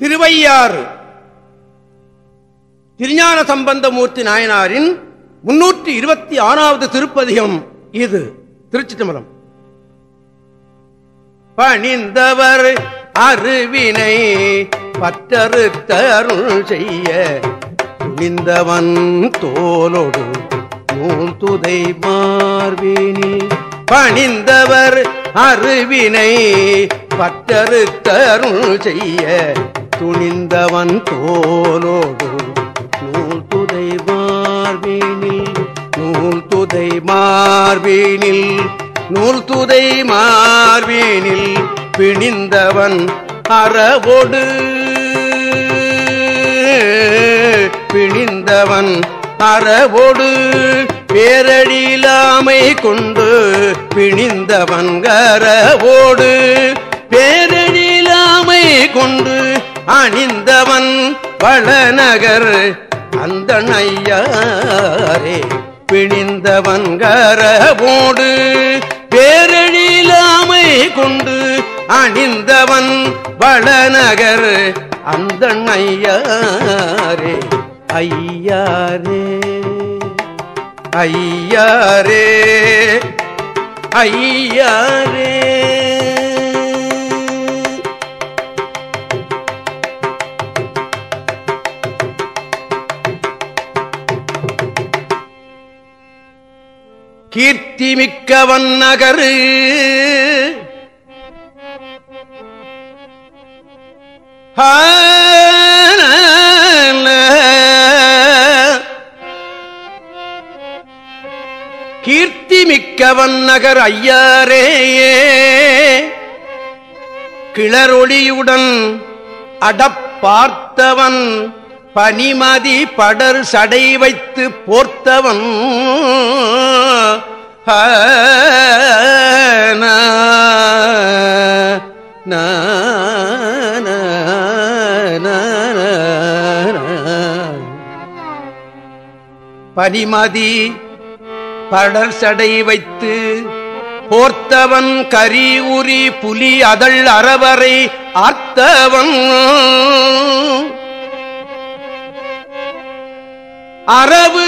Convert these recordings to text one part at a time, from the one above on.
திருவையாறு. திருஞான சம்பந்தமூர்த்தி நாயனாரின் முன்னூற்றி இருபத்தி ஆறாவது திருப்பதிகம் இது திருச்சி தம்பரம் பணிந்தவர் அருவினை பற்றறுத்தருள் செய்ய துணிந்தவன் தோலோடு நூல் துதை மார்பினி. பணிந்தவர் அருவினை பற்றறுத்தருள் செய்ய துணிந்தவன் தோலோடு நூல் துதை மார்பினில் நூல் துதை மார்பினில் நூல் துதை மார்பினில் பிணிந்தவன் அறவோடு. பிணிந்தவன் அறவோடு பேரழிலாமை கொண்டு பிணிந்தவன் கரவோடு. பேரழிலாமை கொண்டு அணிந்தவன் வளநகர் அந்த நையாரே பிணிந்தவன் கரவோடு பேரழிலாமை கொண்டு அணிந்தவன் வளநகர் அந்த ஐயாரே. ஐயாரே. ஐயாரே. கீர்த்திமிக்கவன் நகரு. கீர்த்திமிக்கவன் நகர் ஐயாரேயே. கிளரொளியுடன் அடப்பார்த்தவன் பனிமதி படர் சடை வைத்து போர்த்தவன். பனிமதி படர் சடை வைத்து போர்த்தவன் கரி உரி புலி அதழ் அறவரை ஆர்த்தவன். அரவு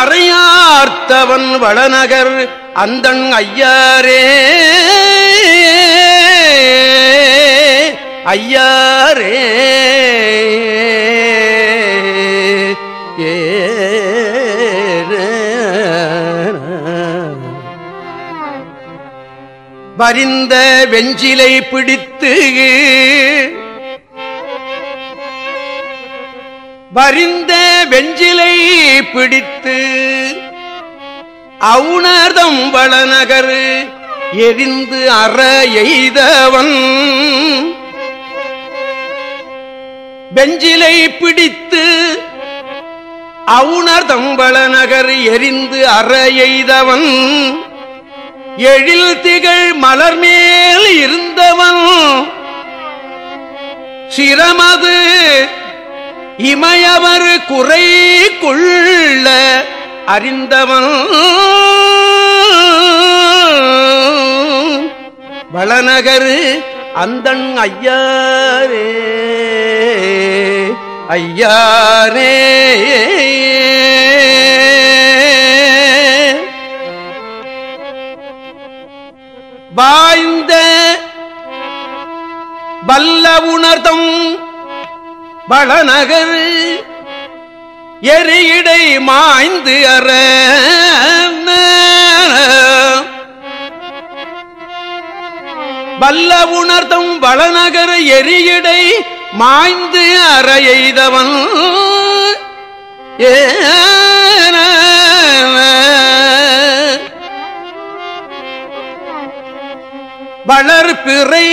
அறையார்த்தவன் வளநகர் அந்தன் ஐயாரே. ஐயாரே. வரிந்த வெஞ்சிலை பிடித்து வரிந்த வெஞ்சிலை பிடித்து அவுணர்தம் வளநகர் எரிந்து அற எய்தவன். பெஞ்சிலை பிடித்து அவுணர்தம் வளநகர் எரிந்து அற எய்தவன். எழில் திகழ் மலர் மேல் இருந்தவன். சிரமது இமயவர் குறை கொள்ள அறிந்தவன் வளநகரு அந்தன் ஐயாரே ஐயாரே. வாய்ந்த வல்ல உணர்தம் வளநகரு எரியிடை மாய்ந்து அற. வல்ல உணர்த்தும் வளநகர எரியடை மாய்ந்து அற எய்தவன். வளர் பிறை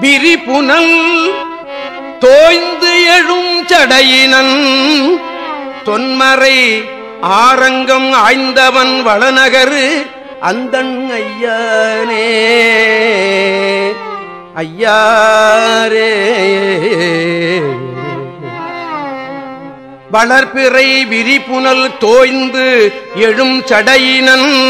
விரிபுனல் தோய்ந்து எழும் சடையினன். தொன்மறை ஆரங்கம் ஆய்ந்தவன் வளநகரு அந்தன் ஐயானே. ஐயாரே. வளர்பிறை விரிப்புணல் தோய்ந்து எழும் சடையினன்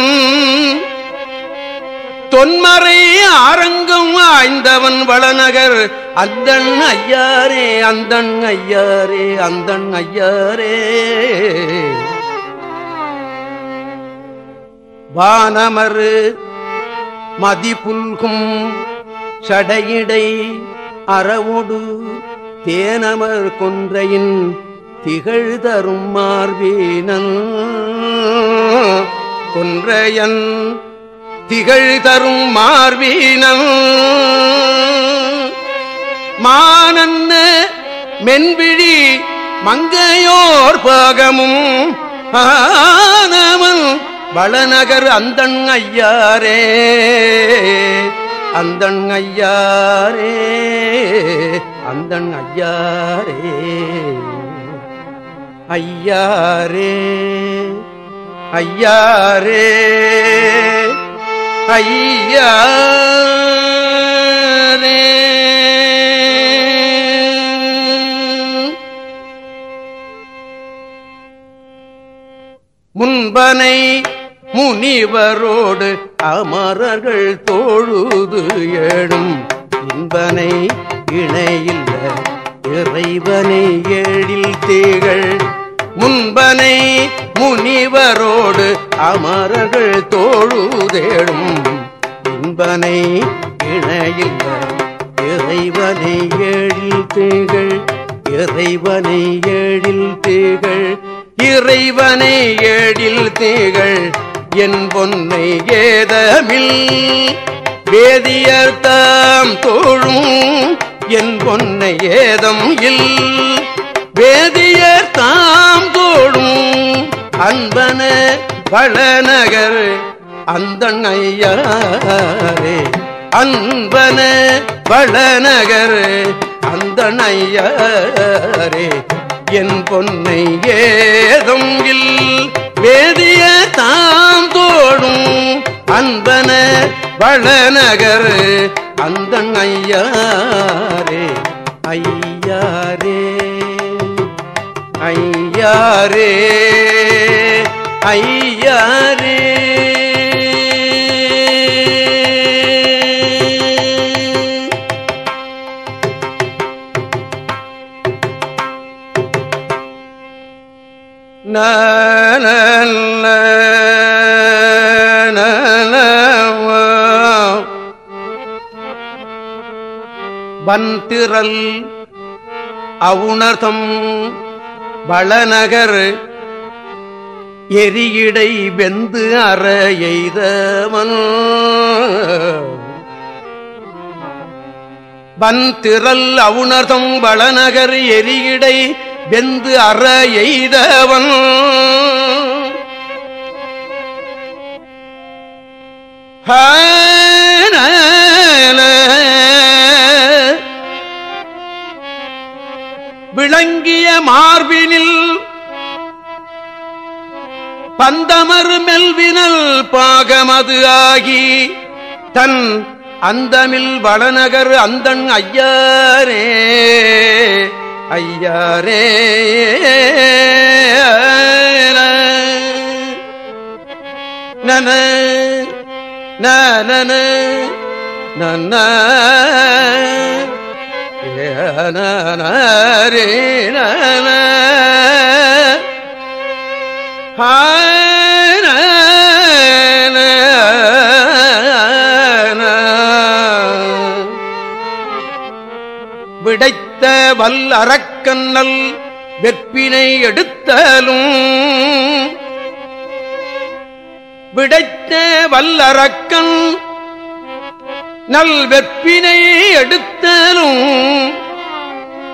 தொன்மறை ஆரங்கம் ஆய்ந்தவன் வளநகர். அந்தன் ஐயாரே அந்தன் ஐயாரே அந்தன் ஐயாரே. வானமரு மதிபுல்கும் சடையிடை அறவொடு தேனமர் கொன்றையின் திகழ் தரும் மார்வீனன் கொன்றையன் திகழ் தரும் மார்வீனம் மானன்ன மென்பிழி மங்கையோர் பாகமும் ஆனவன் வளநகர் அந்தன் ஐயாரே அந்தன் ஐயாரே அந்தன் ஐயாரே ஐயாரே ஐயாரே. ஐயாரே. முன்பனை முனிவரோடு அமரர்கள் தோழுது ஏழும் இன்பனை இணையில்ல இறைவனை ஏழில் தீகள் முன்பனை முனிவரோடு அமரர்கள் தோழுதேடும். இன்பனை இணையில் இறைவனை ஏழில் தீகள் இறைவனை ஏழில் தீகள் இறைவனை ஏழில் தீகள். என் பொன்னை ஏதமில் வேதியர்த்தாம் தோழும் என் பொன்னை ஏதம் இல் வேதியர் தாம் தோழும். அன்பன பழநகர் அந்தன் ஐயாரே அன்பன பழநகர் அந்தன் ஐயாரே என் பொன்னை ஏதும் இல் வேதிய தாம் தோடும் அன்பன பழநகர் அந்தன் ஐயாரே ஐயாரே ஐயாரே ஐயாரே. வந்திரல் அவுணர்தம் வளநகர் எரியிடை வெந்து அற எய்தவன் வந்திரல் அவுணர்தம் வளநகர் எரியிடை வெந்து அற எய்தவன் விளங்கிய மார்பினில் பந்தமர் மெல்வினல் பாகமது ஆகி தன் அந்தமில் வளநகர் அந்தன் ஐயாரே ஐயாரே நன நன நன்ன ரே நன விடைத்த வல்லறக்கண்ணல் வெற்பினை எடுத்தலும். விடைத்த வல்லறக்கன் நல் வெப்பினை எடுத்தலும்.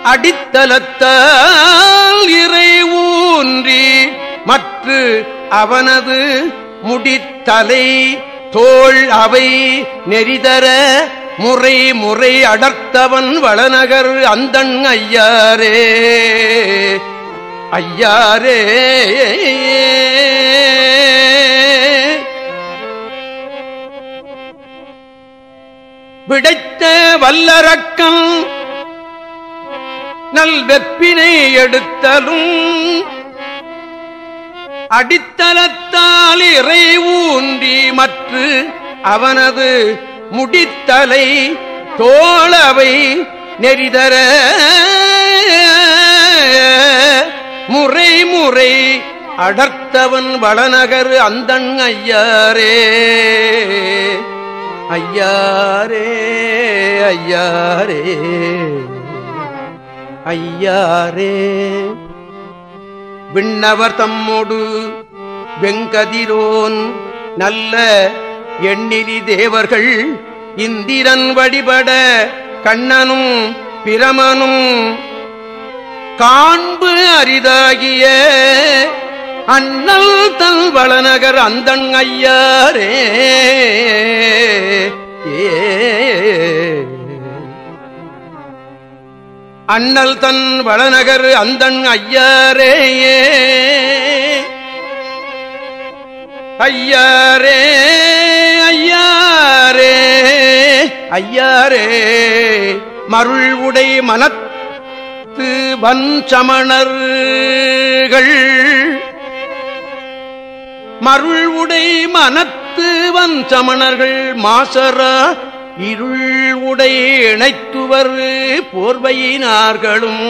அடித்தலத்தால் இறை ஊன்றி மற்று அவனது முடித்தலை தோள் அவை நெறிதர முறை முறை அடர்த்தவன் வளநகர் அந்தன் ஐயாரே. ஐயாரே. விடைத்த வல்லரக்கம் நல் வெப்பினை எடுத்தலும் அடித்தளத்தால் இறை ஊன்றி மற்ற அவனது முடித்தலை தோளவை நெறிதர முறை முறை அடர்த்தவன் வளநகர் அந்தன் ஐயாரே. ஐயாரே ஐயாரே. ஐயாரே. விண்ணவர் தம்மோடு. வெங்கதிரோன் நல்ல எண்ணிலி தேவர்கள் இந்திரன் வழிபட கண்ணனும் பிரமனும் காண்பு அரிதாகிய அண்ணல் தன் வளநகர் அந்தன் ஐயாரே. அண்ணல் தன் வளநகர் அந்தன் ஐயாரேயே. ஐயாரே ஐயாரே ஐயாரே. மருள் உடை மனத்து வஞ்சமணர்கள். மருள் உடை மனத்து வஞ்சமணர்கள் மாசரா இருள் உடை இணைத்துவர் போர்வையினார்களும்.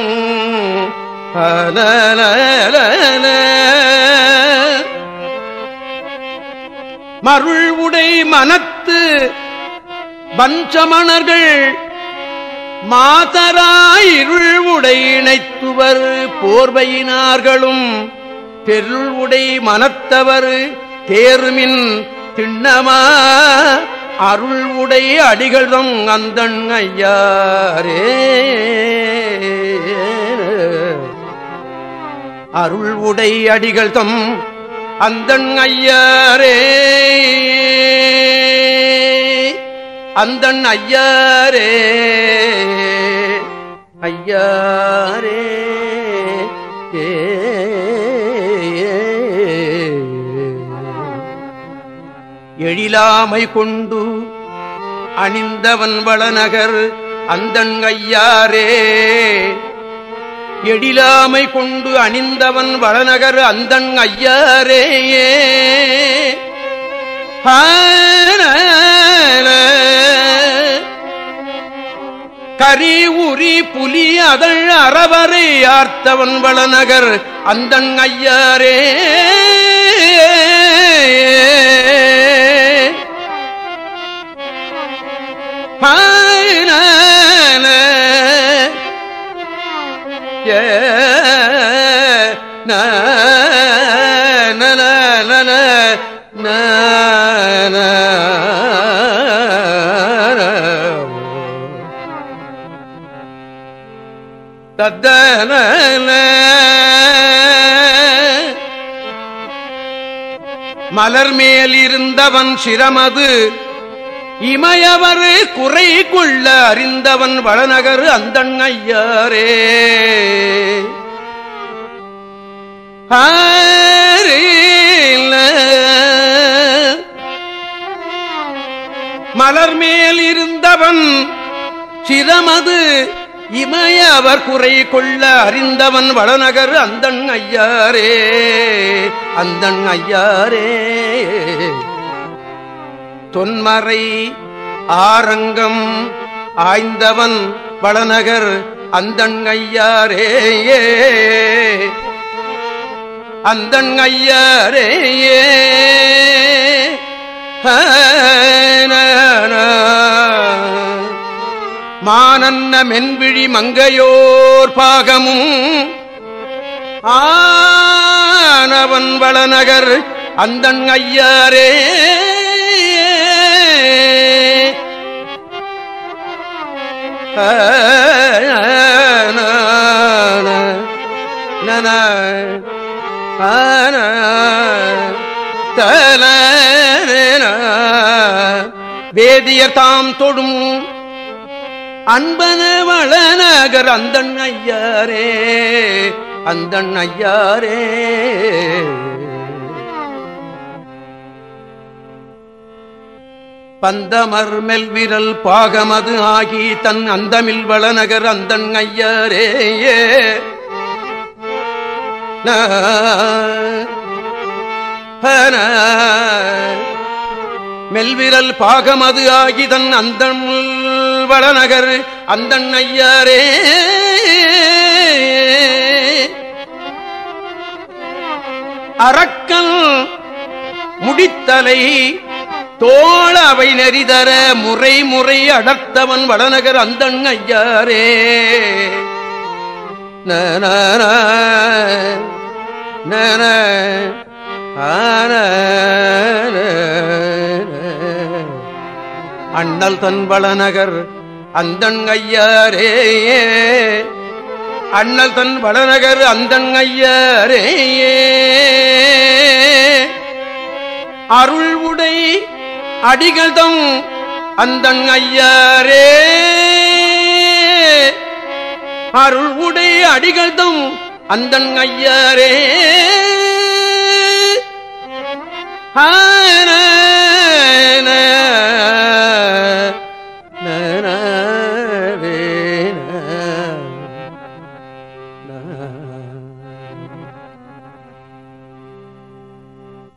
மருள் உடை மனத்து பஞ்சமணர்கள் மாதராயிருள் உடை இணைத்துவர் போர்வையினார்களும். தெருள் உடை மனத்தவர் தேர்மின் திண்ணமா. அருள் உடைய அடிகளும் அந்தன் ஐயாரே. அருள் உடை அடிகள் தம் அந்தன் ஐயாரே. அந்தன் ஐயாரே. ஐயாரே. இல்லாமை கொண்டு அணிந்தவன் வளநகர் அந்தன் ஐயாரே எழிலாமை கொண்டு அணிந்தவன் வளநகர் அந்தன் ஐயாரேயே கரி உரி புலி அதழ் அறவரை ஆர்த்தவன் வளநகர் அந்தன் ஐயாரே தத்தன மலர் மேலிருந்தவன் சிரமது இமையவர் குறை கொள்ள அறிந்தவன் வளநகர் அந்தன் ஐயாரே. மலர் மேல் இருந்தவன் சிதமது இமய அவர் குறை கொள்ள அறிந்தவன் வளநகர் அந்தன் ஐயாரே அந்தன் ஐயாரே. தொன்மறை ஆரங்கம் ஆய்ந்தவன் வளநகர் அந்தன் ஐயாரே. அந்த ஐயரே மானன்ன மென்விழி மங்கையோர் பாகமும் ஆனவன் வளநகர் அந்தன் ஐயாரே நன தல வேதியர் தாம் தொடும் அன்பன வளநகர் அந்தன் ஐயாரே அந்தன் ஐயாரே. பந்தமர் மெல்விரல் பாகமது ஆகி தன் அந்தமில் வளநகர் அந்தன் ஐயரே மெல்விரல் பாகமது ஆகிதன் அந்தன் வளநகர் அந்தன் ஐயாரே அரக்கல் முடித்தலை தோழ அவை நெறிதர முறை முறை அடர்த்தவன் வடநகர் அந்தன் ஐயாரே நன ah, அண்ணல் தன் வளநகர் அந்தன் ஐயாரே. அண்ணல் தன் வளநகர் அந்தன் ஐயாரே. அருள் உடை அடிகள்தம் அந்தன் ஐயாரே. அருள் உடைய அடிகள்தம் அந்தன் ஐயாரே. ஆன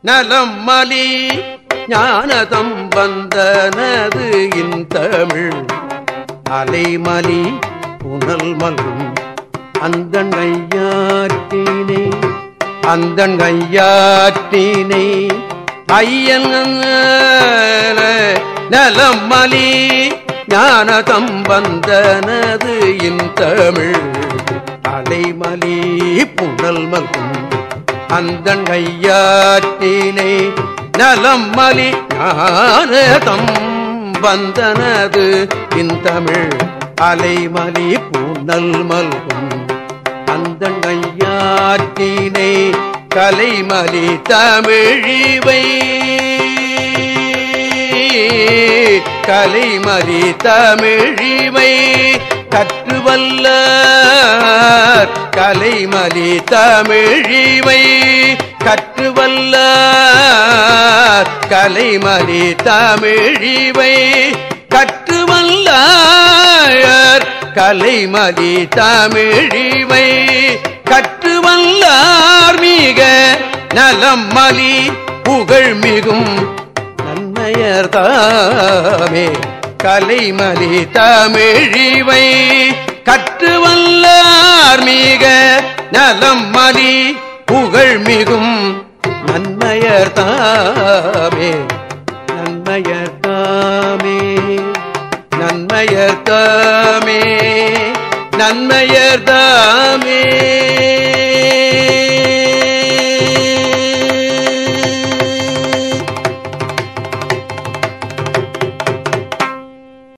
நலம் மலி ஞானதம் வந்தனது இன் தமிழ் அலைமலி புனல் மலும் அந்தன் கையாற்றினை அந்தன் கையாற்றினை ஐயன் நலம் மலி ஞானதம் வந்தனது இந்தமிழ் அலைமலி புனல் மலும் அந்தன் கையாற்றினை நலம் மலி ஞானதம் வந்தனது இந்தமிழ் அலைமலி பூனல் மல்கும். அந்த ஐயாற்றினை கலைமலி தமிழிவை. கலைமலி தமிழிவை கற்றுவல்ல கலைமலி தமிழிவை கற்றுவல்ல கலைமலி தமிழிவை கற்றுவல்ல கலைமதி தமிழிவை கற்றுவல்லார் மிக நலம் மலி புகழ் மிகும் நன்மையர் தாமே. கலைமலி தமிழிவை கற்றுவல்லார் மிக நலம் மலி புகழ் மிகும் நன்மையர் தாமே. நன்மையர் நன்மையர் தாமே நன்மையர் தாமே.